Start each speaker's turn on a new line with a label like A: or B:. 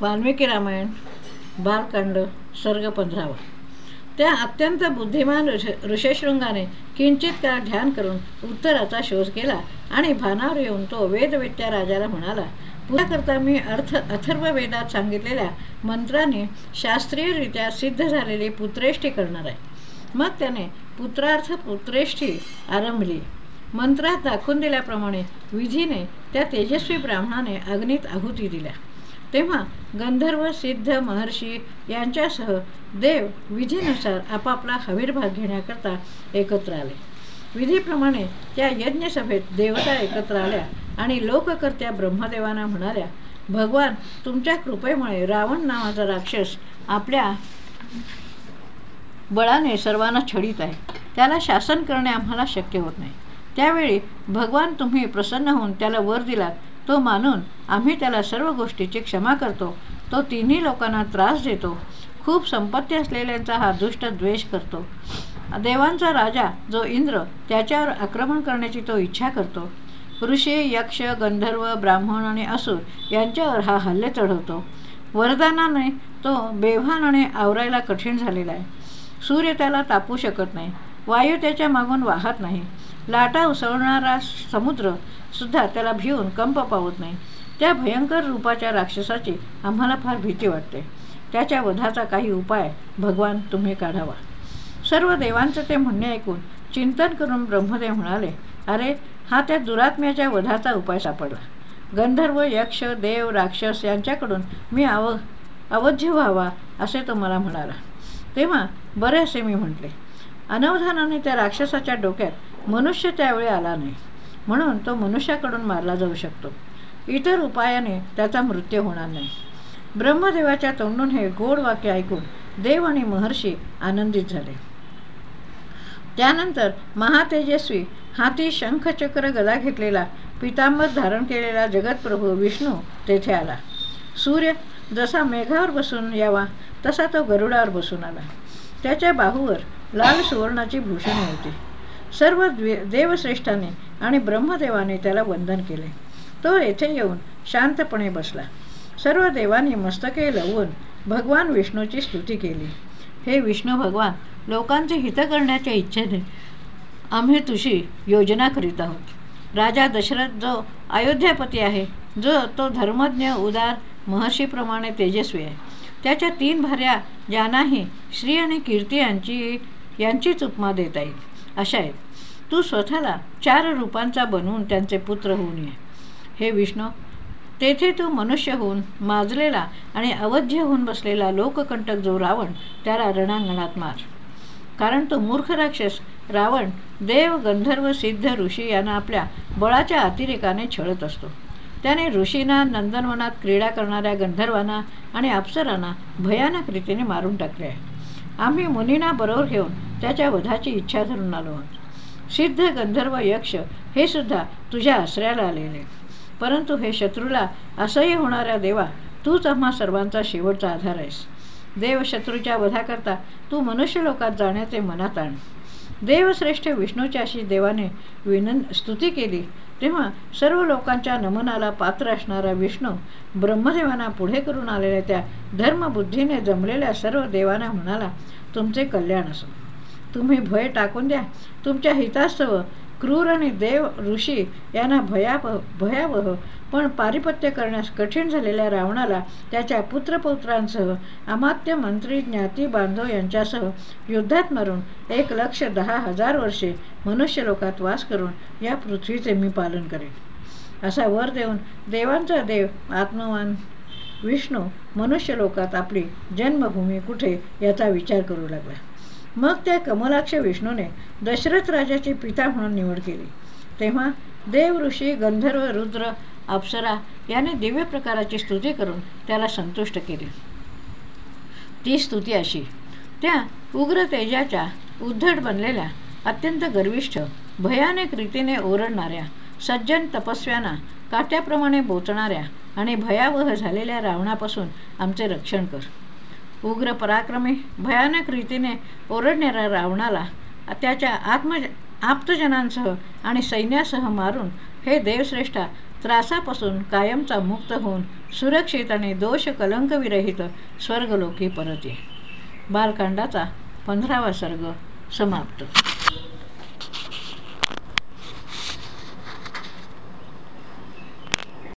A: वाल्मिकी रामायण बालकांड सर्ग पंधरावा. त्या अत्यंत बुद्धिमान ऋष ऋषशृंगाने किंचित काळ ध्यान करून उत्तराचा शोध केला आणि भानावर येऊन तो वेदवेत्या राजाला म्हणाला करता मी अर्थ अथर्व वेदात सांगितलेल्या मंत्राने शास्त्रीयरित्या सिद्ध झालेली पुत्रेष्ठी करणार आहे. मग त्याने पुत्रार्थ पुत्रेष्ठी आरंभली. मंत्रात दाखवून दिल्याप्रमाणे विधीने त्या तेजस्वी ब्राह्मणाने अग्नीत आहुती दिल्या. तेव्हा गंधर्व सिद्ध महर्षी यांच्यासह देव विधीनुसार आपापला हवीरभाग घेण्याकरता एकत्र आले. विधीप्रमाणे त्या यज्ञसभेत देवता एकत्र आल्या आणि लोककर्त्या ब्रह्मदेवांना म्हणाल्या भगवान तुमच्या कृपेमुळे रावण नावाचा राक्षस आपल्या बळाने सर्वांना छडीत आहे. त्याला शासन करणे आम्हाला शक्य होत नाही. त्यावेळी भगवान तुम्ही प्रसन्न होऊन त्याला वर दिलात तो मानून आम्ही त्याला सर्व गोष्टीची क्षमा करतो. तो तिन्ही लोकांना त्रास देतो. खूप संपत्ती असलेल्यांचा हा दुष्ट द्वेष करतो. देवांचा राजा जो इंद्र त्याच्यावर आक्रमण करण्याची तो इच्छा करतो. ऋषी यक्ष गंधर्व ब्राह्मण आणि असुर यांच्यावर हा हल्ले चढवतो. वरदानाने तो बेभानाने आवरायला कठीण झालेला आहे. सूर्य त्याला तापू शकत नाही. वायू त्याच्या मागून वाहत नाही. लाटा उसळणारा समुद्रसुद्धा त्याला भिवून कंप पावत नाही. त्या भयंकर रूपाच्या राक्षसाची आम्हाला फार भीती वाटते. त्याच्या वधाचा काही उपाय भगवान तुम्ही काढावा. सर्व देवांचं ते म्हणणे ऐकून चिंतन करून ब्रह्मदेव म्हणाले अरे हा त्या दुरात्म्याच्या वधाचा उपाय सापडला. गंधर्व यक्ष देव राक्षस यांच्याकडून मी अव अवध्य व्हावा असे तो मला म्हणाला. तेव्हा बरे असे मी म्हटले. अनवधानाने त्या राक्षसाच्या डोक्यात मनुष्य त्यावेळी आला नाही. म्हणून तो मनुष्याकडून मारला जाऊ शकतो. इतर उपायाने त्याचा मृत्यू होणार नाही. ब्रह्मदेवाच्या तोंडून हे गोड वाक्य ऐकून देव आणि महर्षी आनंदित झाले. त्यानंतर महातेजस्वी हाती शंखचक्र गदा घेतलेला पितांबर धारण केलेला जगतप्रभू विष्णू तेथे आला. सूर्य जसा मेघावर बसून यावा तसा तो गरुडावर बसून आला. त्याच्या बाहूवर लाल सुवर्णाची भूषणे होती. सर्व द्वे देवश्रेष्ठाने आणि ब्रह्मदेवाने त्याला वंदन केले. तो येथे येऊन शांतपणे बसला. सर्व देवांनी मस्तके लवून भगवान विष्णूची स्तुती केली. हे विष्णू भगवान लोकांचे हित करण्याच्या इच्छेने आम्ही तुझी योजना करीत आहोत. राजा दशरथ जो अयोध्यापती आहे जो तो धर्मज्ञ उदार महर्षीप्रमाणे तेजस्वी आहे. त्याच्या तीन भार्या ज्यांनाही श्री आणि कीर्ती यांची यांचीच उपमा देता येईल. अशा आहेत. तू स्वतःला चार रूपांचा बनवून त्यांचे पुत्र होऊन ये. हे विष्णू तेथे तू मनुष्य होऊन माजलेला आणि अवध्य होऊन बसलेला लोककंटक जो रावण त्याला रणांगणात मार. कारण तो मूर्ख राक्षस रावण देव गंधर्व सिद्ध ऋषी यांना आपल्या बळाच्या अतिरेकाने छळत असतो. त्याने ऋषींना नंदनवनात क्रीडा करणाऱ्या गंधर्वांना आणि अप्सरांना भयानक रीतीने मारून टाकले आहे. आम्ही मुनींना बरोबर घेऊन त्याच्या वधाची इच्छा धरून आलो आहोत. सिद्ध गंधर्व यक्ष हे सुद्धा तुझ्या आश्रयाला आलेले. परंतु हे शत्रूला असह्य होणाऱ्या देवा तूच आम्हा सर्वांचा शेवटचा आधार आहेस. देव शत्रूच्या वधाकरता तू मनुष्य लोकात जाण्याचे मनात आण. देवश्रेष्ठ विष्णूच्या अशी देवाने विनं स्तुती केली तेव्हा सर्व लोकांच्या नमनाला पात्र असणारा विष्णू ब्रह्मदेवांना पुढे करून आलेल्या त्या धर्मबुद्धीने जमलेल्या सर्व देवांना म्हणाला तुमचे कल्याण असो. तुम्ही भय टाकून द्या. तुमच्या हितास्तव क्रूर आणि देव ऋषी यांना भयावह भयावह पण पारिपत्य करण्यास कठीण झालेल्या रावणाला त्याच्या पुत्रपौत्रांसह अमात्य मंत्री ज्ञाती बांधव यांच्यासह युद्धात मरून एक लक्ष दहा हजार वर्षे मनुष्य लोकात वास करून या पृथ्वीचे मी पालन करेन. असा वर देऊन देवांचा देव आत्मवान विष्णू मनुष्य लोकात आपली जन्मभूमी कुठे याचा विचार करू लागला. मग त्या कमलाक्ष विष्णूने दशरथ राजाची पिता म्हणून निवड केली. तेव्हा देव ऋषी गंधर्व रुद्र अप्सरा याने दिव्य प्रकाराची स्तुती करून त्याला संतुष्ट केले. ती स्तुती अशी त्या उग्र तेजाच्या उद्धट बनलेल्या अत्यंत गर्विष्ठ भयानक रीतीने ओरडणाऱ्या सज्जन तपस्व्यांना काट्याप्रमाणे बोचणाऱ्या आणि भयावह झालेल्या रावणापासून आमचे रक्षण कर. उग्र पराक्रमी भयानक रीतीने ओरडणाऱ्या रावणाला त्याच्या आत्म आप्तजनांसह आणि सैन्यासह मारून हे देवश्रेष्ठा त्रासापासून कायमचा मुक्त होऊन सुरक्षित आणि दोष कलंकविरहित स्वर्गलोकी परत ये बालकांडाचा पंधरावा सर्ग समाप्त.